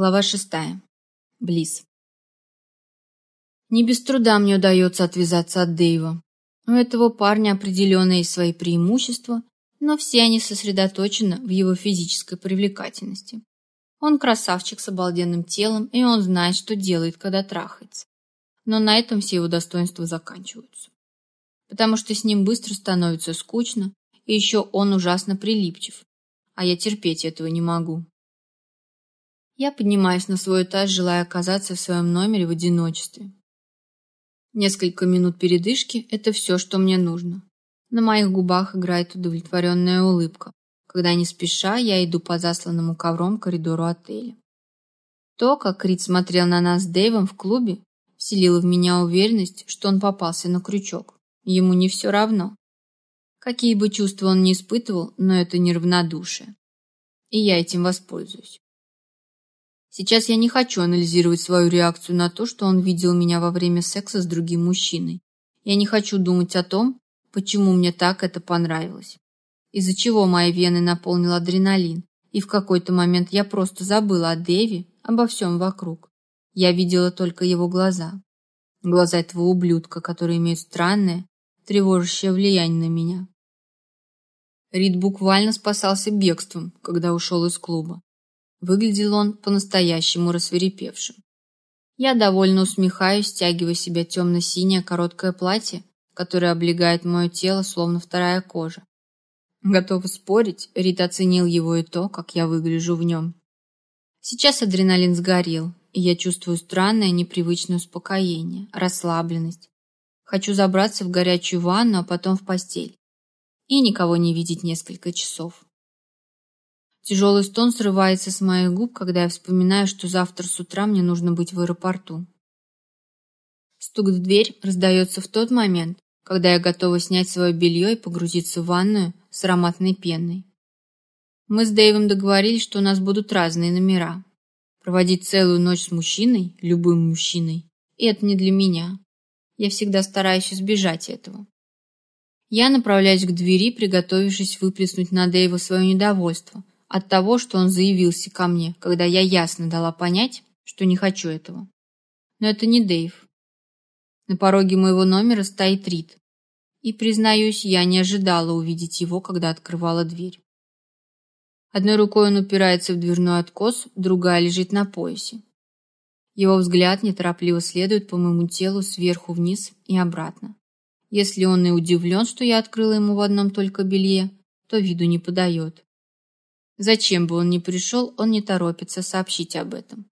Глава шестая. Близ. Не без труда мне удается отвязаться от Дэйва. У этого парня определенно есть свои преимущества, но все они сосредоточены в его физической привлекательности. Он красавчик с обалденным телом, и он знает, что делает, когда трахается. Но на этом все его достоинства заканчиваются. Потому что с ним быстро становится скучно, и еще он ужасно прилипчив, а я терпеть этого не могу. Я поднимаюсь на свой этаж, желая оказаться в своем номере в одиночестве. Несколько минут передышки – это все, что мне нужно. На моих губах играет удовлетворенная улыбка, когда не спеша я иду по засланному ковром коридору отеля. То, как Рид смотрел на нас с Дэйвом в клубе, вселило в меня уверенность, что он попался на крючок. Ему не все равно. Какие бы чувства он ни испытывал, но это не равнодушие. И я этим воспользуюсь. Сейчас я не хочу анализировать свою реакцию на то, что он видел меня во время секса с другим мужчиной. Я не хочу думать о том, почему мне так это понравилось. Из-за чего мои вены наполнил адреналин, и в какой-то момент я просто забыла о Дэви, обо всем вокруг. Я видела только его глаза. Глаза этого ублюдка, который имеет странное, тревожащее влияние на меня. Рид буквально спасался бегством, когда ушел из клуба. Выглядел он по-настоящему рассверепевшим. Я довольно усмехаюсь, стягивая себя темно-синее короткое платье, которое облегает мое тело, словно вторая кожа. Готова спорить, Рит оценил его и то, как я выгляжу в нем. Сейчас адреналин сгорел, и я чувствую странное, непривычное успокоение, расслабленность. Хочу забраться в горячую ванну, а потом в постель. И никого не видеть несколько часов. Тяжелый стон срывается с моих губ, когда я вспоминаю, что завтра с утра мне нужно быть в аэропорту. Стук в дверь раздается в тот момент, когда я готова снять свое белье и погрузиться в ванную с ароматной пеной. Мы с Дэйвом договорились, что у нас будут разные номера. Проводить целую ночь с мужчиной, любым мужчиной, и это не для меня. Я всегда стараюсь избежать этого. Я направляюсь к двери, приготовившись выплеснуть на Дэйва свое недовольство, от того, что он заявился ко мне, когда я ясно дала понять, что не хочу этого. Но это не Дэйв. На пороге моего номера стоит Рид. И, признаюсь, я не ожидала увидеть его, когда открывала дверь. Одной рукой он упирается в дверной откос, другая лежит на поясе. Его взгляд неторопливо следует по моему телу сверху вниз и обратно. Если он и удивлен, что я открыла ему в одном только белье, то виду не подает. Зачем бы он ни пришел, он не торопится сообщить об этом.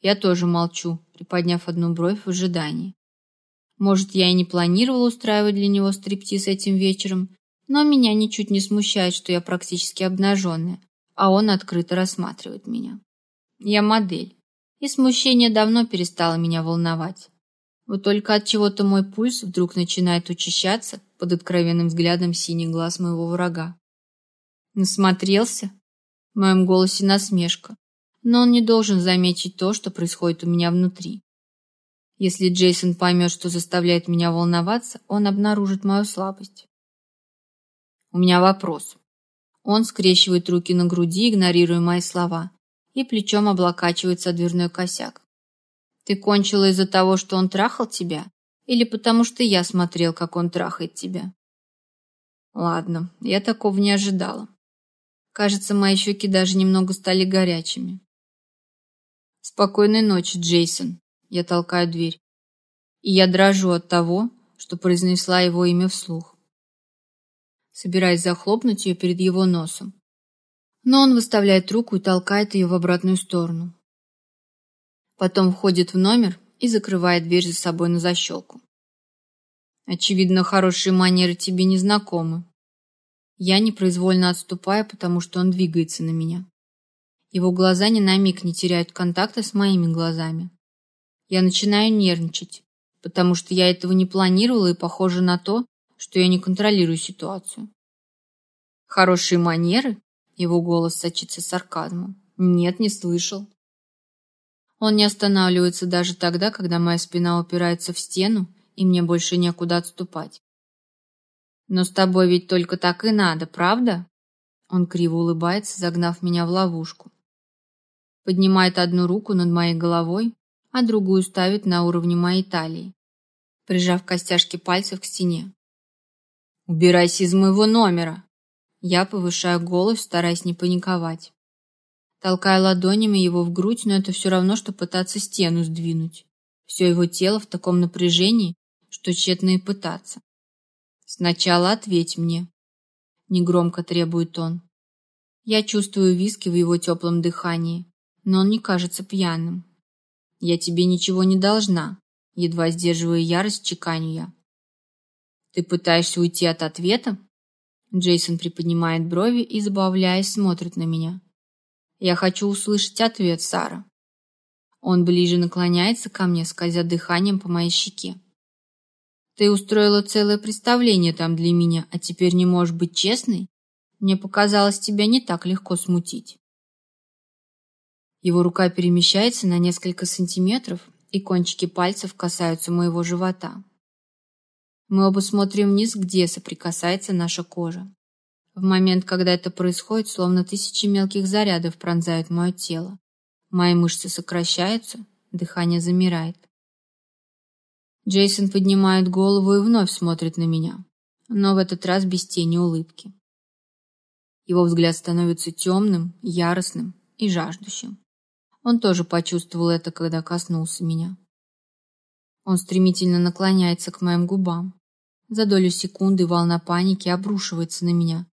Я тоже молчу, приподняв одну бровь в ожидании. Может, я и не планировала устраивать для него стриптиз этим вечером, но меня ничуть не смущает, что я практически обнаженная, а он открыто рассматривает меня. Я модель, и смущение давно перестало меня волновать. Вот только от чего-то мой пульс вдруг начинает учащаться под откровенным взглядом синих глаз моего врага. Насмотрелся? В моем голосе насмешка, но он не должен заметить то, что происходит у меня внутри. Если Джейсон поймет, что заставляет меня волноваться, он обнаружит мою слабость. У меня вопрос. Он скрещивает руки на груди, игнорируя мои слова, и плечом облокачивается дверной косяк. Ты кончила из-за того, что он трахал тебя? Или потому что я смотрел, как он трахает тебя? Ладно, я такого не ожидала. Кажется, мои щеки даже немного стали горячими. Спокойной ночи, Джейсон. Я толкаю дверь. И я дрожу от того, что произнесла его имя вслух. Собираясь захлопнуть ее перед его носом. Но он выставляет руку и толкает ее в обратную сторону. Потом входит в номер и закрывает дверь за собой на защелку. Очевидно, хорошие манеры тебе не знакомы. Я непроизвольно отступаю, потому что он двигается на меня. Его глаза ни на миг не теряют контакта с моими глазами. Я начинаю нервничать, потому что я этого не планировала и похоже на то, что я не контролирую ситуацию. Хорошие манеры? Его голос сочится сарказмом. Нет, не слышал. Он не останавливается даже тогда, когда моя спина упирается в стену, и мне больше некуда отступать. Но с тобой ведь только так и надо, правда? Он криво улыбается, загнав меня в ловушку. Поднимает одну руку над моей головой, а другую ставит на уровне моей талии, прижав костяшки пальцев к стене. «Убирайся из моего номера!» Я повышаю голос, стараясь не паниковать. Толкаю ладонями его в грудь, но это все равно, что пытаться стену сдвинуть. Все его тело в таком напряжении, что тщетно и пытаться. «Сначала ответь мне», — негромко требует он. Я чувствую виски в его теплом дыхании, но он не кажется пьяным. «Я тебе ничего не должна», — едва сдерживая ярость, чеканю я. «Ты пытаешься уйти от ответа?» Джейсон приподнимает брови и, забавляясь, смотрит на меня. «Я хочу услышать ответ, Сара». Он ближе наклоняется ко мне, скользя дыханием по моей щеке. Ты устроила целое представление там для меня, а теперь не можешь быть честной? Мне показалось, тебя не так легко смутить. Его рука перемещается на несколько сантиметров, и кончики пальцев касаются моего живота. Мы оба смотрим вниз, где соприкасается наша кожа. В момент, когда это происходит, словно тысячи мелких зарядов пронзают мое тело. Мои мышцы сокращаются, дыхание замирает. Джейсон поднимает голову и вновь смотрит на меня, но в этот раз без тени улыбки. Его взгляд становится темным, яростным и жаждущим. Он тоже почувствовал это, когда коснулся меня. Он стремительно наклоняется к моим губам. За долю секунды волна паники обрушивается на меня.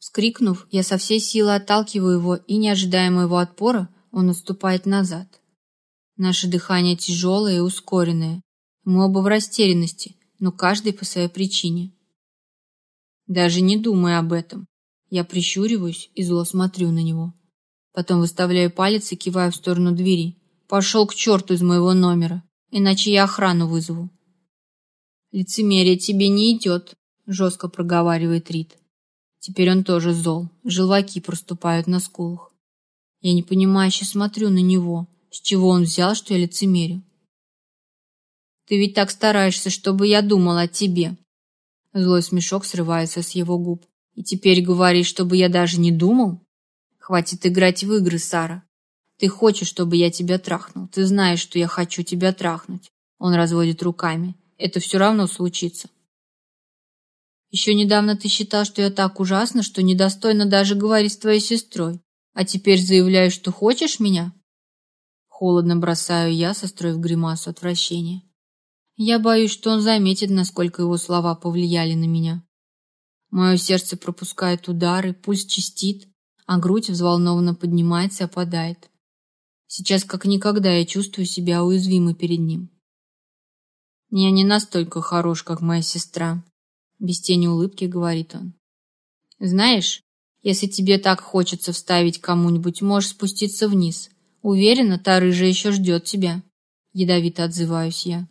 Вскрикнув, я со всей силы отталкиваю его, и, не ожидая моего отпора, он отступает назад. Наше дыхание тяжелое и ускоренное, мы оба в растерянности, но каждый по своей причине. Даже не думая об этом, я прищуриваюсь и зло смотрю на него. Потом выставляю палец и киваю в сторону двери. Пошел к черту из моего номера, иначе я охрану вызову. «Лицемерие тебе не идет», — жестко проговаривает Рид. Теперь он тоже зол, желваки проступают на скулах. Я непонимающе смотрю на него, с чего он взял, что я лицемерю. Ты ведь так стараешься, чтобы я думал о тебе. Злой смешок срывается с его губ. И теперь говоришь, чтобы я даже не думал? Хватит играть в игры, Сара. Ты хочешь, чтобы я тебя трахнул. Ты знаешь, что я хочу тебя трахнуть. Он разводит руками. Это все равно случится. Еще недавно ты считал, что я так ужасна, что недостойно даже говорить с твоей сестрой. А теперь заявляешь, что хочешь меня? Холодно бросаю я, состроив гримасу отвращения. Я боюсь, что он заметит, насколько его слова повлияли на меня. Мое сердце пропускает удары, пульс чистит, а грудь взволнованно поднимается и опадает. Сейчас как никогда я чувствую себя уязвимой перед ним. Я не настолько хорош, как моя сестра, без тени улыбки говорит он. Знаешь, если тебе так хочется вставить кому-нибудь, можешь спуститься вниз. Уверена, та рыжая еще ждет тебя. Ядовито отзываюсь я.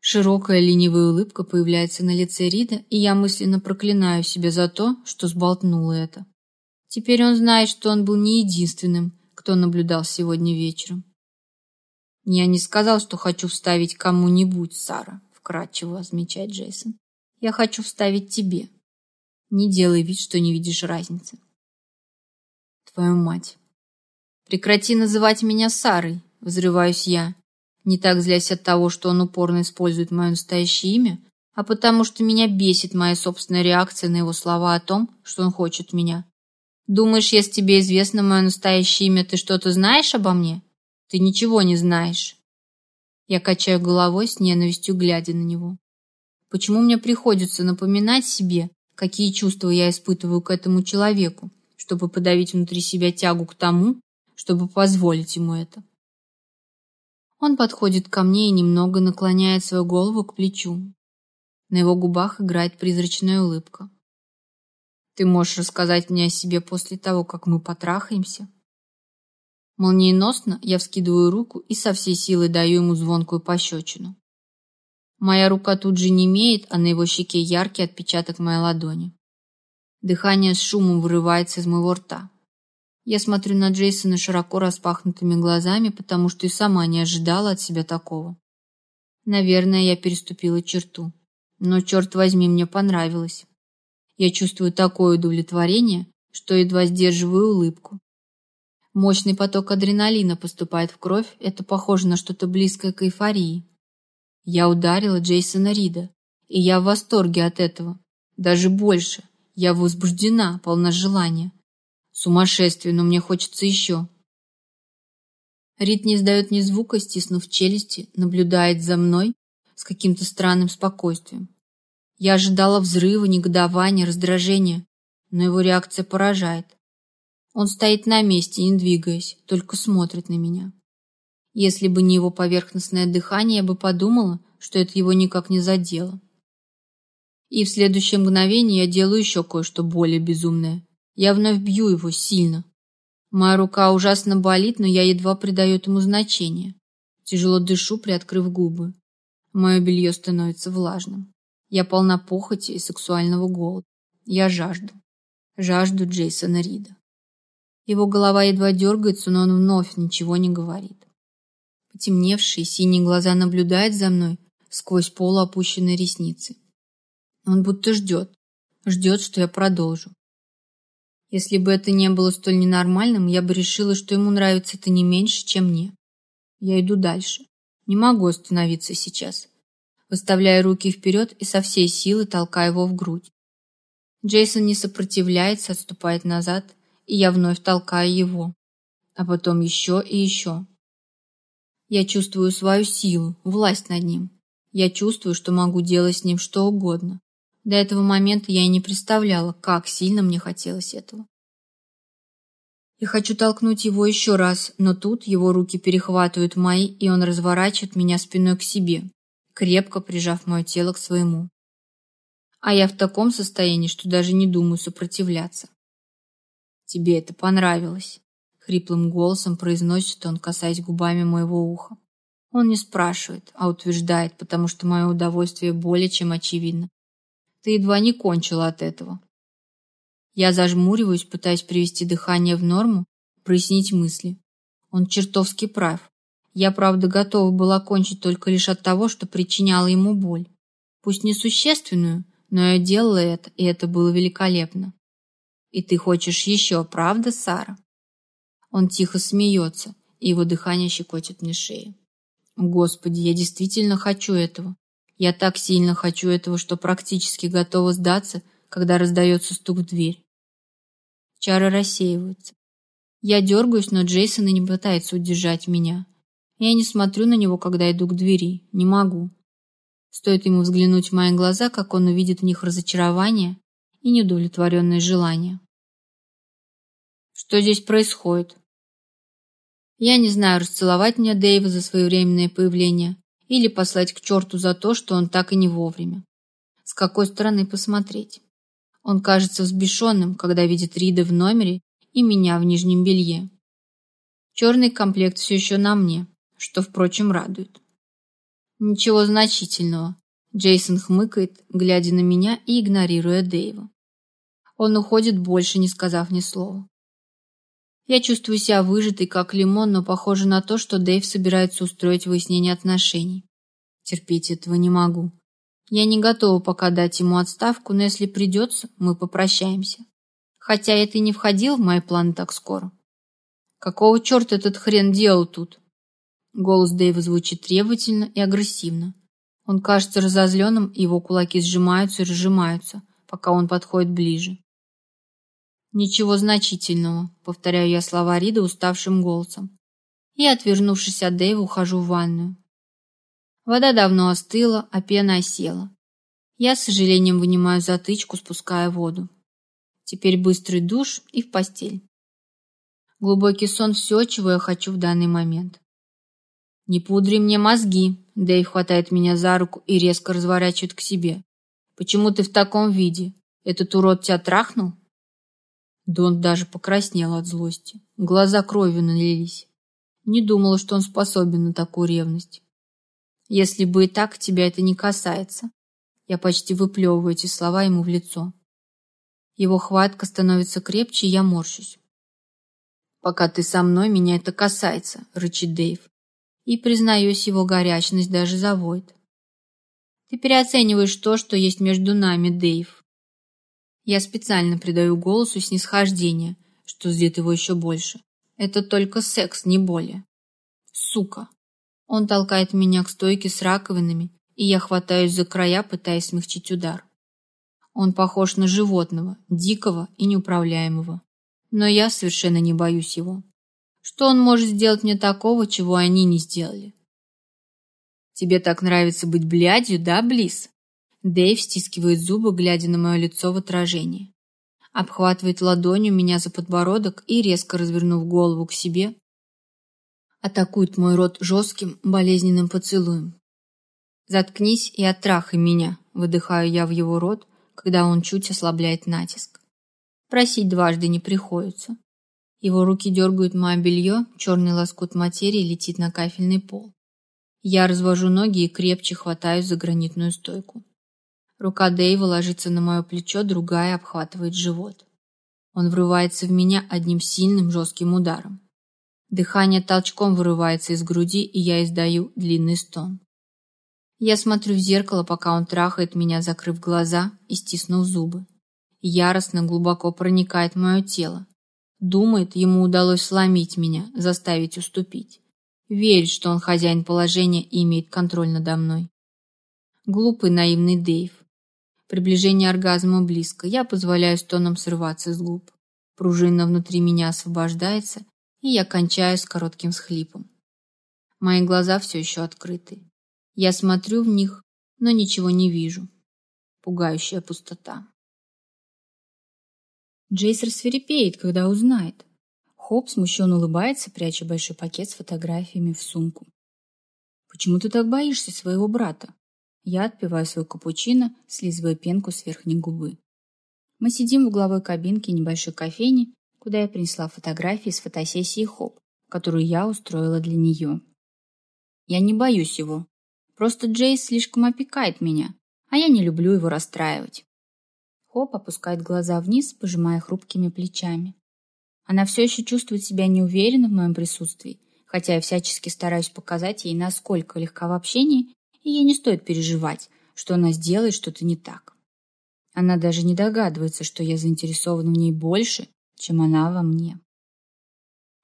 Широкая ленивая улыбка появляется на лице Рида, и я мысленно проклинаю себя за то, что сболтнула это. Теперь он знает, что он был не единственным, кто наблюдал сегодня вечером. «Я не сказал, что хочу вставить кому-нибудь, Сара», — вкратчиво замечает Джейсон. «Я хочу вставить тебе. Не делай вид, что не видишь разницы». «Твою мать!» «Прекрати называть меня Сарой», — взрываюсь я, не так злясь от того, что он упорно использует мое настоящее имя, а потому что меня бесит моя собственная реакция на его слова о том, что он хочет меня. Думаешь, если тебе известно мое настоящее имя, ты что-то знаешь обо мне? Ты ничего не знаешь. Я качаю головой с ненавистью, глядя на него. Почему мне приходится напоминать себе, какие чувства я испытываю к этому человеку, чтобы подавить внутри себя тягу к тому, чтобы позволить ему это? Он подходит ко мне и немного наклоняет свою голову к плечу. На его губах играет призрачная улыбка. «Ты можешь рассказать мне о себе после того, как мы потрахаемся?» Молниеносно я вскидываю руку и со всей силы даю ему звонкую пощечину. Моя рука тут же не имеет, а на его щеке яркий отпечаток моей ладони. Дыхание с шумом вырывается из моего рта. Я смотрю на Джейсона широко распахнутыми глазами, потому что и сама не ожидала от себя такого. Наверное, я переступила черту. Но, черт возьми, мне понравилось. Я чувствую такое удовлетворение, что едва сдерживаю улыбку. Мощный поток адреналина поступает в кровь, это похоже на что-то близкое к эйфории. Я ударила Джейсона Рида, и я в восторге от этого. Даже больше. Я возбуждена, полна желания. Сумасшествие, но мне хочется еще. Рид не издает ни звука, стиснув челюсти, наблюдает за мной с каким-то странным спокойствием. Я ожидала взрыва, негодования, раздражения, но его реакция поражает. Он стоит на месте, не двигаясь, только смотрит на меня. Если бы не его поверхностное дыхание, я бы подумала, что это его никак не задело. И в следующее мгновение я делаю еще кое-что более безумное. Я вновь бью его сильно. Моя рука ужасно болит, но я едва придаю этому значение. Тяжело дышу, приоткрыв губы. Мое белье становится влажным. Я полна похоти и сексуального голода. Я жажду. Жажду Джейсона Рида. Его голова едва дергается, но он вновь ничего не говорит. Потемневшие синие глаза наблюдают за мной сквозь полуопущенные ресницы. Он будто ждет, ждет, что я продолжу. Если бы это не было столь ненормальным, я бы решила, что ему нравится это не меньше, чем мне. Я иду дальше. Не могу остановиться сейчас. Выставляя руки вперед и со всей силы толкаю его в грудь. Джейсон не сопротивляется, отступает назад, и я вновь толкаю его. А потом еще и еще. Я чувствую свою силу, власть над ним. Я чувствую, что могу делать с ним что угодно. До этого момента я и не представляла, как сильно мне хотелось этого. Я хочу толкнуть его еще раз, но тут его руки перехватывают мои, и он разворачивает меня спиной к себе, крепко прижав мое тело к своему. А я в таком состоянии, что даже не думаю сопротивляться. «Тебе это понравилось», — хриплым голосом произносит он, касаясь губами моего уха. Он не спрашивает, а утверждает, потому что мое удовольствие более чем очевидно. Ты едва не кончила от этого. Я зажмуриваюсь, пытаясь привести дыхание в норму, прояснить мысли. Он чертовски прав. Я, правда, готова была кончить только лишь от того, что причиняла ему боль. Пусть несущественную, но я делала это, и это было великолепно. И ты хочешь еще, правда, Сара? Он тихо смеется, и его дыхание щекочет мне шею. Господи, я действительно хочу этого. Я так сильно хочу этого, что практически готова сдаться, когда раздается стук в дверь. Чары рассеиваются. Я дергаюсь, но Джейсон и не пытается удержать меня. Я не смотрю на него, когда иду к двери. Не могу. Стоит ему взглянуть в мои глаза, как он увидит в них разочарование и неудовлетворенное желание. Что здесь происходит? Я не знаю, расцеловать меня Дэйва за своевременное появление или послать к черту за то, что он так и не вовремя. С какой стороны посмотреть? Он кажется взбешенным, когда видит Рида в номере и меня в нижнем белье. Черный комплект все еще на мне, что, впрочем, радует. Ничего значительного. Джейсон хмыкает, глядя на меня и игнорируя Дэйва. Он уходит, больше не сказав ни слова. Я чувствую себя выжатой, как лимон, но похоже на то, что Дэйв собирается устроить выяснение отношений. Терпеть этого не могу. Я не готова пока дать ему отставку, но если придется, мы попрощаемся. Хотя это и не входило в мои планы так скоро. Какого черта этот хрен делал тут? Голос Дэйва звучит требовательно и агрессивно. Он кажется разозленным, и его кулаки сжимаются и разжимаются, пока он подходит ближе. «Ничего значительного», — повторяю я слова Рида уставшим голосом. И, отвернувшись от Дэйва, ухожу в ванную. Вода давно остыла, а пена осела. Я с сожалением вынимаю затычку, спуская воду. Теперь быстрый душ и в постель. Глубокий сон – все, чего я хочу в данный момент. «Не пудри мне мозги!» Дэйв хватает меня за руку и резко разворачивает к себе. «Почему ты в таком виде? Этот урод тебя трахнул?» Дон даже покраснел от злости. Глаза кровью налились. Не думала, что он способен на такую ревность. Если бы и так, тебя это не касается. Я почти выплевываю эти слова ему в лицо. Его хватка становится крепче, и я морщусь. «Пока ты со мной, меня это касается», — рычит Дэйв. И, признаюсь, его горячность даже заводит. «Ты переоцениваешь то, что есть между нами, Дэйв. Я специально придаю голосу снисхождение, что злит его еще больше. Это только секс, не более. Сука. Он толкает меня к стойке с раковинами, и я хватаюсь за края, пытаясь смягчить удар. Он похож на животного, дикого и неуправляемого. Но я совершенно не боюсь его. Что он может сделать мне такого, чего они не сделали? Тебе так нравится быть блядью, да, Близ? Дэйв стискивает зубы, глядя на мое лицо в отражении. Обхватывает ладонью меня за подбородок и, резко развернув голову к себе, атакует мой рот жестким, болезненным поцелуем. «Заткнись и оттрахай меня», — выдыхаю я в его рот, когда он чуть ослабляет натиск. Просить дважды не приходится. Его руки дергают мое белье, черный лоскут материи летит на кафельный пол. Я развожу ноги и крепче хватаюсь за гранитную стойку. Рука Дэйва ложится на мое плечо, другая обхватывает живот. Он врывается в меня одним сильным жестким ударом. Дыхание толчком вырывается из груди, и я издаю длинный стон. Я смотрю в зеркало, пока он трахает меня, закрыв глаза и стиснув зубы. Яростно глубоко проникает мое тело. Думает, ему удалось сломить меня, заставить уступить. Верит, что он хозяин положения и имеет контроль надо мной. Глупый наивный Дэйв. Приближение оргазма близко. Я позволяю стонам срываться с губ. Пружина внутри меня освобождается, и я кончаю с коротким всхлипом. Мои глаза все еще открыты. Я смотрю в них, но ничего не вижу. Пугающая пустота. Джейс рассверепеет, когда узнает. Хоп смущенно улыбается, пряча большой пакет с фотографиями в сумку. «Почему ты так боишься своего брата?» Я отпиваю свой капучино, слизывая пенку с верхней губы. Мы сидим в угловой кабинке небольшой кофейни, куда я принесла фотографии с фотосессии Хоп, которую я устроила для нее. Я не боюсь его. Просто Джейс слишком опекает меня, а я не люблю его расстраивать. Хоп опускает глаза вниз, пожимая хрупкими плечами. Она все еще чувствует себя неуверенно в моем присутствии, хотя я всячески стараюсь показать ей, насколько легка в общении и ей не стоит переживать, что она сделает что-то не так. Она даже не догадывается, что я заинтересована в ней больше, чем она во мне.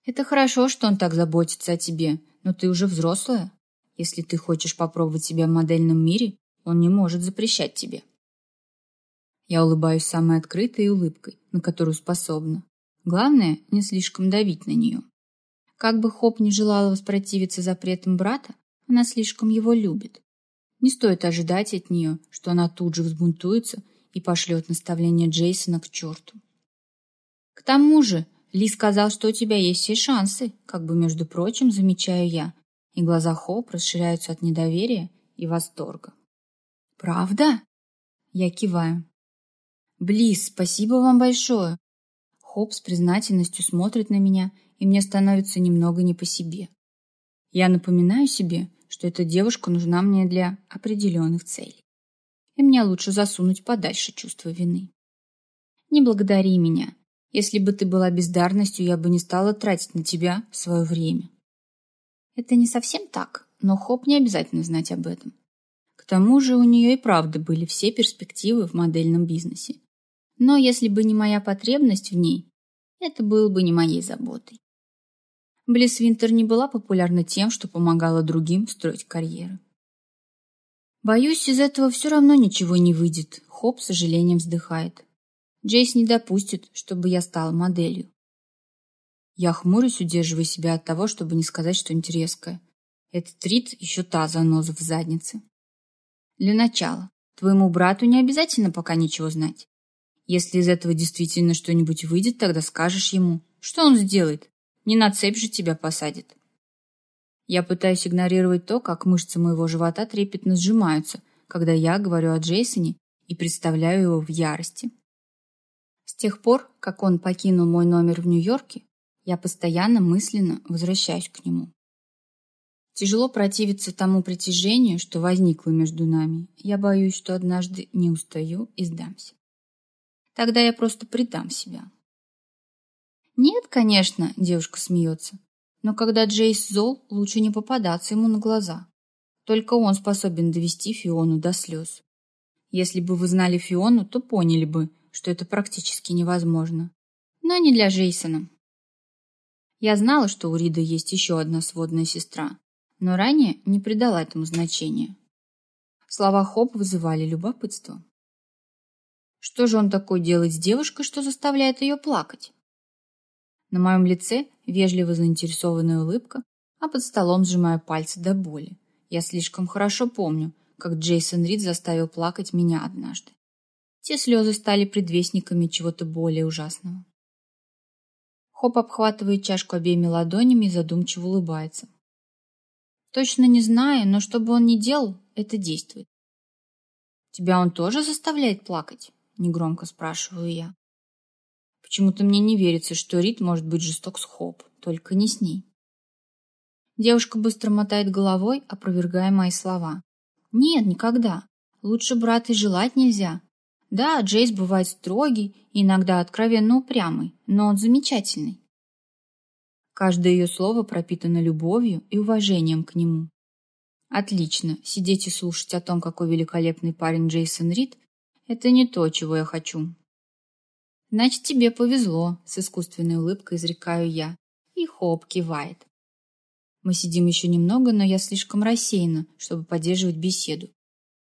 Это хорошо, что он так заботится о тебе, но ты уже взрослая. Если ты хочешь попробовать себя в модельном мире, он не может запрещать тебе. Я улыбаюсь самой открытой улыбкой, на которую способна. Главное, не слишком давить на нее. Как бы Хоп не желала воспротивиться запретам брата, она слишком его любит. Не стоит ожидать от нее, что она тут же взбунтуется и пошлет наставление Джейсона к черту. К тому же, Ли сказал, что у тебя есть все шансы, как бы, между прочим, замечаю я, и глаза Хоп расширяются от недоверия и восторга. «Правда?» Я киваю. «Близ, спасибо вам большое!» Хоп с признательностью смотрит на меня, и мне становится немного не по себе. Я напоминаю себе, что эта девушка нужна мне для определенных целей. И мне лучше засунуть подальше чувство вины. Не благодари меня. Если бы ты была бездарностью, я бы не стала тратить на тебя свое время. Это не совсем так, но Хоп не обязательно знать об этом. К тому же у нее и правда были все перспективы в модельном бизнесе. Но если бы не моя потребность в ней, это было бы не моей заботой. Близ Винтер не была популярна тем, что помогала другим строить карьеры. Боюсь, из этого все равно ничего не выйдет. Хоп сожалением вздыхает. Джейс не допустит, чтобы я стала моделью. Я хмурюсь, удерживая себя от того, чтобы не сказать что-нибудь резкое. Этот Рид еще та заноза в заднице. Для начала, твоему брату не обязательно пока ничего знать. Если из этого действительно что-нибудь выйдет, тогда скажешь ему. Что он сделает? Не на цепь же тебя посадит. Я пытаюсь игнорировать то, как мышцы моего живота трепетно сжимаются, когда я говорю о Джейсоне и представляю его в ярости. С тех пор, как он покинул мой номер в Нью-Йорке, я постоянно мысленно возвращаюсь к нему. Тяжело противиться тому притяжению, что возникло между нами. Я боюсь, что однажды не устаю и сдамся. Тогда я просто предам себя. «Нет, конечно», — девушка смеется. «Но когда Джейс зол, лучше не попадаться ему на глаза. Только он способен довести Фиону до слез. Если бы вы знали Фиону, то поняли бы, что это практически невозможно. Но не для Джейсона». Я знала, что у Рида есть еще одна сводная сестра, но ранее не придала этому значения. Слова Хоп вызывали любопытство. Что же он такой делает с девушкой, что заставляет ее плакать? На моем лице вежливо заинтересованная улыбка, а под столом сжимаю пальцы до боли. Я слишком хорошо помню, как Джейсон Рид заставил плакать меня однажды. Те слезы стали предвестниками чего-то более ужасного. Хоп обхватывает чашку обеими ладонями и задумчиво улыбается. Точно не знаю, но что бы он ни делал, это действует. Тебя он тоже заставляет плакать? Негромко спрашиваю я. Почему-то мне не верится, что Рид может быть жесток с Хоп, только не с ней. Девушка быстро мотает головой, опровергая мои слова. Нет, никогда. Лучше брата и желать нельзя. Да, Джейс бывает строгий и иногда откровенно упрямый, но он замечательный. Каждое ее слово пропитано любовью и уважением к нему. Отлично, сидеть и слушать о том, какой великолепный парень Джейсон Рид, это не то, чего я хочу. Значит, тебе повезло, с искусственной улыбкой изрекаю я. И хоп, кивает. Мы сидим еще немного, но я слишком рассеяна, чтобы поддерживать беседу.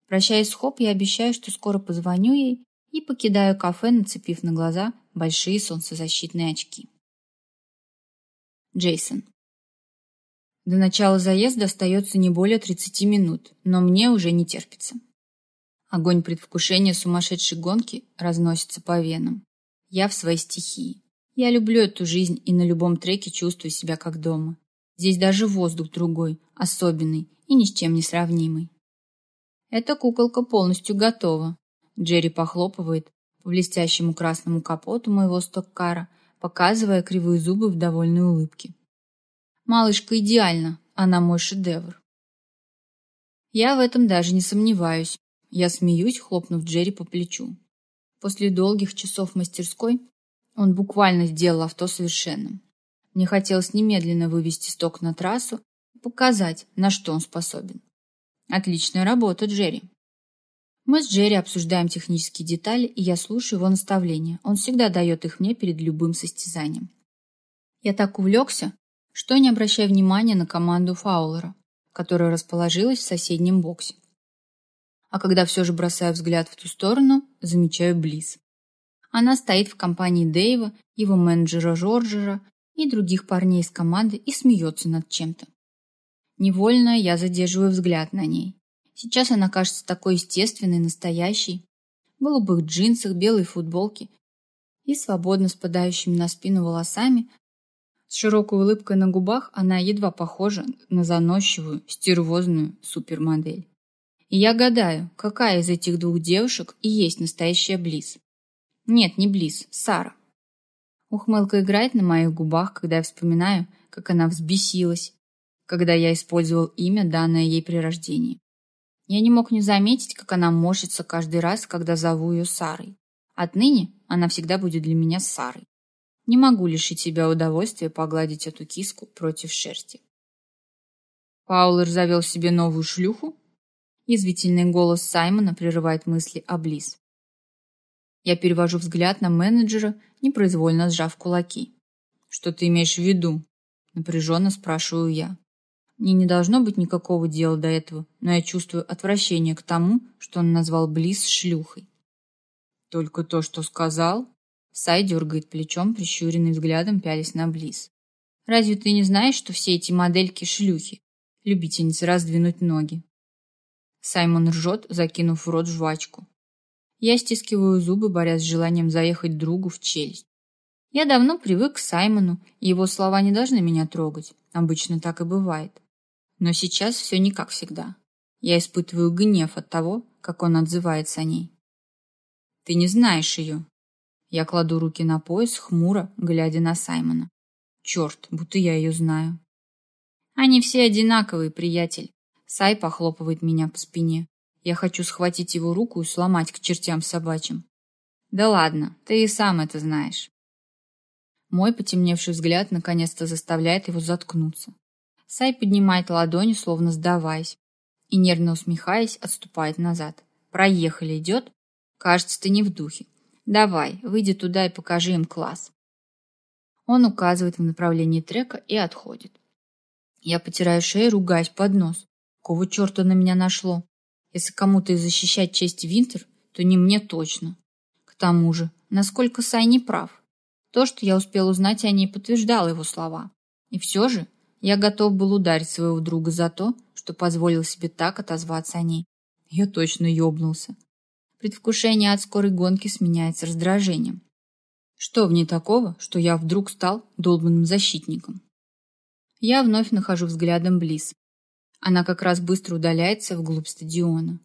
Прощаясь с Хоп, я обещаю, что скоро позвоню ей и покидаю кафе, нацепив на глаза большие солнцезащитные очки. Джейсон. До начала заезда остается не более 30 минут, но мне уже не терпится. Огонь предвкушения сумасшедшей гонки разносится по венам. Я в своей стихии. Я люблю эту жизнь и на любом треке чувствую себя как дома. Здесь даже воздух другой, особенный и ни с чем не сравнимый. Эта куколка полностью готова. Джерри похлопывает по блестящему красному капоту моего стоккара, показывая кривые зубы в довольной улыбке. Малышка идеальна, она мой шедевр. Я в этом даже не сомневаюсь. Я смеюсь, хлопнув Джерри по плечу. После долгих часов в мастерской он буквально сделал авто совершенным. Мне хотелось немедленно вывести сток на трассу и показать, на что он способен. Отличная работа, Джерри. Мы с Джерри обсуждаем технические детали, и я слушаю его наставления. Он всегда дает их мне перед любым состязанием. Я так увлекся, что не обращаю внимания на команду Фаулера, которая расположилась в соседнем боксе. А когда все же бросаю взгляд в ту сторону, замечаю Близ. Она стоит в компании Дэйва, его менеджера Жорджера и других парней из команды и смеется над чем-то. Невольно я задерживаю взгляд на ней. Сейчас она кажется такой естественной, настоящей. В голубых джинсах, белой футболке и свободно спадающими на спину волосами. С широкой улыбкой на губах она едва похожа на заносчивую, стервозную супермодель. И я гадаю, какая из этих двух девушек и есть настоящая Близ. Нет, не Близ, Сара. Ухмылка играет на моих губах, когда я вспоминаю, как она взбесилась, когда я использовал имя, данное ей при рождении. Я не мог не заметить, как она морщится каждый раз, когда зову ее Сарой. Отныне она всегда будет для меня Сарой. Не могу лишить себя удовольствия погладить эту киску против шерсти. Паулер завел себе новую шлюху? Язвительный голос Саймона прерывает мысли о Близ. Я перевожу взгляд на менеджера, непроизвольно сжав кулаки. «Что ты имеешь в виду?» Напряженно спрашиваю я. Мне не должно быть никакого дела до этого, но я чувствую отвращение к тому, что он назвал Близ шлюхой. Только то, что сказал? Сай дергает плечом, прищуренный взглядом пялись на Близ. Разве ты не знаешь, что все эти модельки шлюхи? Любительницы раздвинуть ноги. Саймон ржет, закинув в рот жвачку. Я стискиваю зубы, борясь с желанием заехать другу в челюсть. Я давно привык к Саймону, и его слова не должны меня трогать. Обычно так и бывает. Но сейчас все не как всегда. Я испытываю гнев от того, как он отзывается о ней. Ты не знаешь ее. Я кладу руки на пояс, хмуро, глядя на Саймона. Черт, будто я ее знаю. Они все одинаковые, приятель. Сай похлопывает меня по спине. Я хочу схватить его руку и сломать к чертям собачьим. Да ладно, ты и сам это знаешь. Мой потемневший взгляд наконец-то заставляет его заткнуться. Сай поднимает ладони, словно сдаваясь, и, нервно усмехаясь, отступает назад. «Проехали, идет? Кажется, ты не в духе. Давай, выйди туда и покажи им класс». Он указывает в направлении трека и отходит. Я потираю шею, ругаясь под нос. Какого черта на меня нашло? Если кому-то и защищать честь Винтер, то не мне точно. К тому же, насколько Сай не прав. То, что я успел узнать о ней, подтверждало его слова. И все же я готов был ударить своего друга за то, что позволил себе так отозваться о ней. Я точно ёбнулся. Предвкушение от скорой гонки сменяется раздражением. Что в ней такого, что я вдруг стал долбанным защитником? Я вновь нахожу взглядом Близ. Она как раз быстро удаляется вглубь стадиона.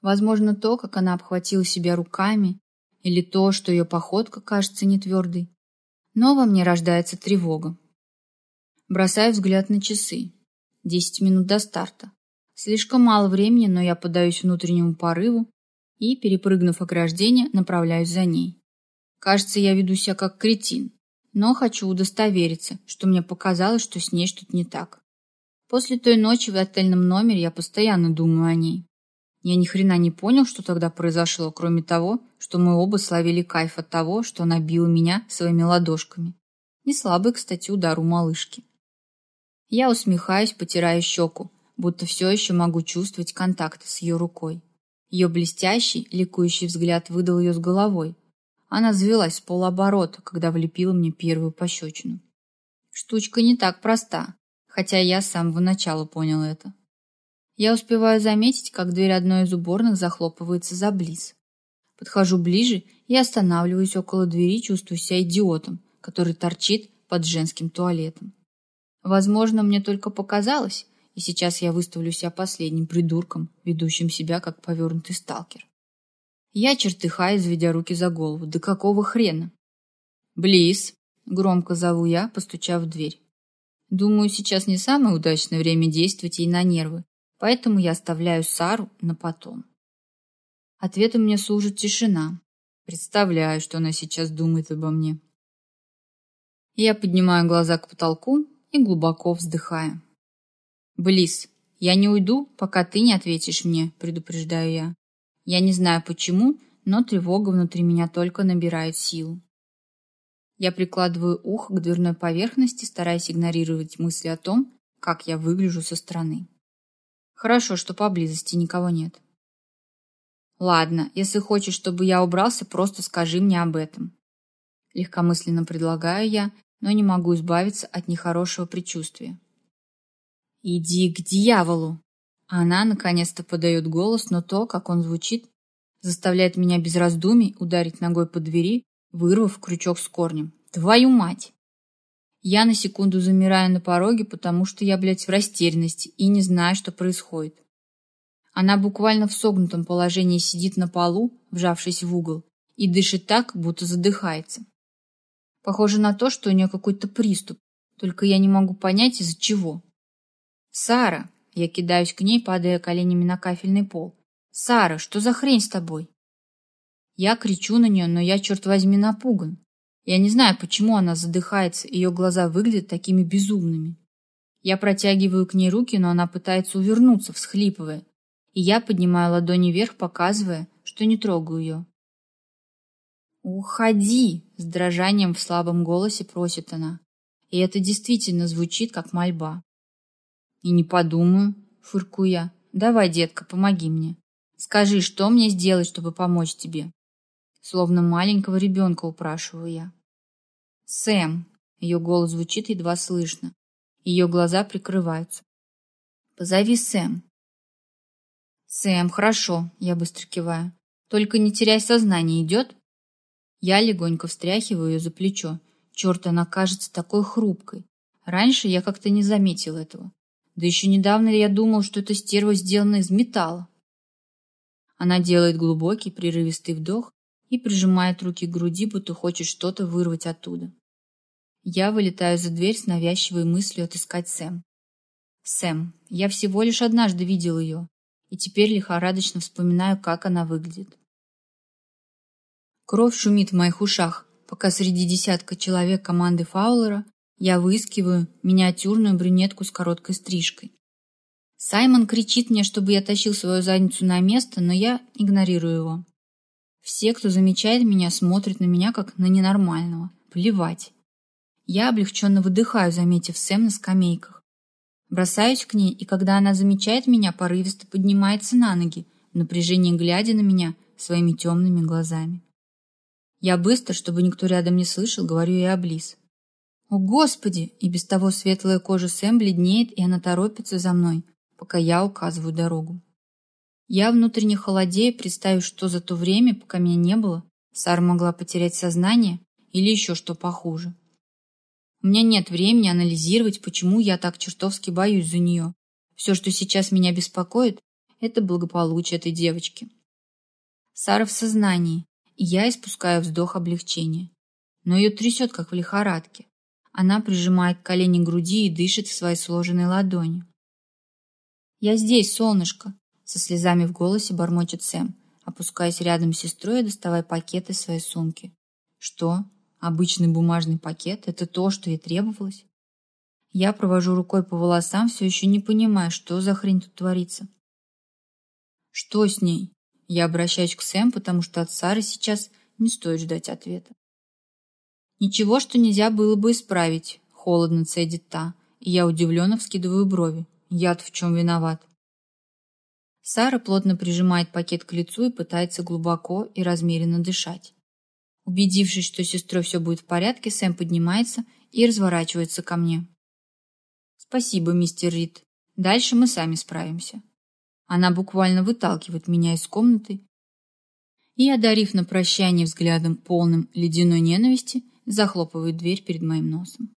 Возможно, то, как она обхватила себя руками, или то, что ее походка кажется нетвердой. Но во мне рождается тревога. Бросаю взгляд на часы. Десять минут до старта. Слишком мало времени, но я поддаюсь внутреннему порыву и, перепрыгнув ограждение, направляюсь за ней. Кажется, я веду себя как кретин, но хочу удостовериться, что мне показалось, что с ней что-то не так. После той ночи в отельном номере я постоянно думаю о ней. Я ни хрена не понял, что тогда произошло, кроме того, что мы оба словили кайф от того, что она била меня своими ладошками. Не слабый, кстати, удар у малышки. Я усмехаюсь, потирая щеку, будто все еще могу чувствовать контакт с ее рукой. Ее блестящий, ликующий взгляд выдал ее с головой. Она завелась с полоборота, когда влепила мне первую пощечину. Штучка не так проста, хотя я с самого начала понял это. Я успеваю заметить, как дверь одной из уборных захлопывается за близ. Подхожу ближе и останавливаюсь около двери, чувствую себя идиотом, который торчит под женским туалетом. Возможно, мне только показалось, и сейчас я выставлю себя последним придурком, ведущим себя как повернутый сталкер. Я чертыхаюсь, заведя руки за голову. Да какого хрена? Близ, громко зову я, постучав в дверь. Думаю, сейчас не самое удачное время действовать ей на нервы, поэтому я оставляю Сару на потом. Ответом мне служит тишина. Представляю, что она сейчас думает обо мне. Я поднимаю глаза к потолку и глубоко вздыхаю. Близ, я не уйду, пока ты не ответишь мне, предупреждаю я. Я не знаю почему, но тревога внутри меня только набирает силу. Я прикладываю ухо к дверной поверхности, стараясь игнорировать мысли о том, как я выгляжу со стороны. Хорошо, что поблизости никого нет. Ладно, если хочешь, чтобы я убрался, просто скажи мне об этом. Легкомысленно предлагаю я, но не могу избавиться от нехорошего предчувствия. «Иди к дьяволу!» Она наконец-то подает голос, но то, как он звучит, заставляет меня без раздумий ударить ногой по двери, вырвав крючок с корнем. «Твою мать!» Я на секунду замираю на пороге, потому что я, блядь, в растерянности и не знаю, что происходит. Она буквально в согнутом положении сидит на полу, вжавшись в угол, и дышит так, будто задыхается. Похоже на то, что у нее какой-то приступ, только я не могу понять, из-за чего. «Сара!» Я кидаюсь к ней, падая коленями на кафельный пол. «Сара, что за хрень с тобой?» Я кричу на нее, но я, черт возьми, напуган. Я не знаю, почему она задыхается, ее глаза выглядят такими безумными. Я протягиваю к ней руки, но она пытается увернуться, всхлипывая. И я поднимаю ладони вверх, показывая, что не трогаю ее. «Уходи!» — с дрожанием в слабом голосе просит она. И это действительно звучит, как мольба. И не подумаю, фыркую я. Давай, детка, помоги мне. Скажи, что мне сделать, чтобы помочь тебе? Словно маленького ребенка упрашиваю я. Сэм. Ее голос звучит едва слышно. Ее глаза прикрываются. Позови Сэм. Сэм, хорошо, я быстро киваю. Только не теряй сознание, идет? Я легонько встряхиваю ее за плечо. Черт, она кажется такой хрупкой. Раньше я как-то не заметил этого. Да еще недавно я думал, что эта стерва сделана из металла. Она делает глубокий, прерывистый вдох и прижимает руки к груди, будто хочет что-то вырвать оттуда. Я вылетаю за дверь с навязчивой мыслью отыскать Сэм. Сэм. Я всего лишь однажды видел ее, и теперь лихорадочно вспоминаю, как она выглядит. Кровь шумит в моих ушах, пока среди десятка человек команды Фаулера я выискиваю миниатюрную брюнетку с короткой стрижкой. Саймон кричит мне, чтобы я тащил свою задницу на место, но я игнорирую его. Все, кто замечает меня, смотрят на меня как на ненормального. Плевать. Я облегченно выдыхаю, заметив Сэм на скамейках. Бросаюсь к ней, и когда она замечает меня, порывисто поднимается на ноги, в напряжении глядя на меня своими темными глазами. Я быстро, чтобы никто рядом не слышал, говорю ей облиз. «О, Господи!» И без того светлая кожа Сэм бледнеет, и она торопится за мной, пока я указываю дорогу. Я внутренне холодею, представив, что за то время, пока меня не было, Сара могла потерять сознание или еще что похуже. У меня нет времени анализировать, почему я так чертовски боюсь за нее. Все, что сейчас меня беспокоит, это благополучие этой девочки. Сара в сознании, и я испускаю вздох облегчения. Но ее трясет, как в лихорадке. Она прижимает колени к груди и дышит в своей сложенной ладони. «Я здесь, солнышко!» Со слезами в голосе бормочет Сэм, опускаясь рядом с сестрой и доставая пакет из своей сумки. «Что? Обычный бумажный пакет? Это то, что ей требовалось?» Я провожу рукой по волосам, все еще не понимая, что за хрень тут творится. «Что с ней?» Я обращаюсь к Сэм, потому что от Сары сейчас не стоит ждать ответа. «Ничего, что нельзя было бы исправить», — холодно цедит та, и я удивленно вскидываю брови. Я-то в чем виноват? Сара плотно прижимает пакет к лицу и пытается глубоко и размеренно дышать. Убедившись, что с сестрой все будет в порядке, Сэм поднимается и разворачивается ко мне. «Спасибо, мистер Рид. Дальше мы сами справимся». Она буквально выталкивает меня из комнаты и, одарив на прощание взглядом полным ледяной ненависти, захлопывает дверь перед моим носом.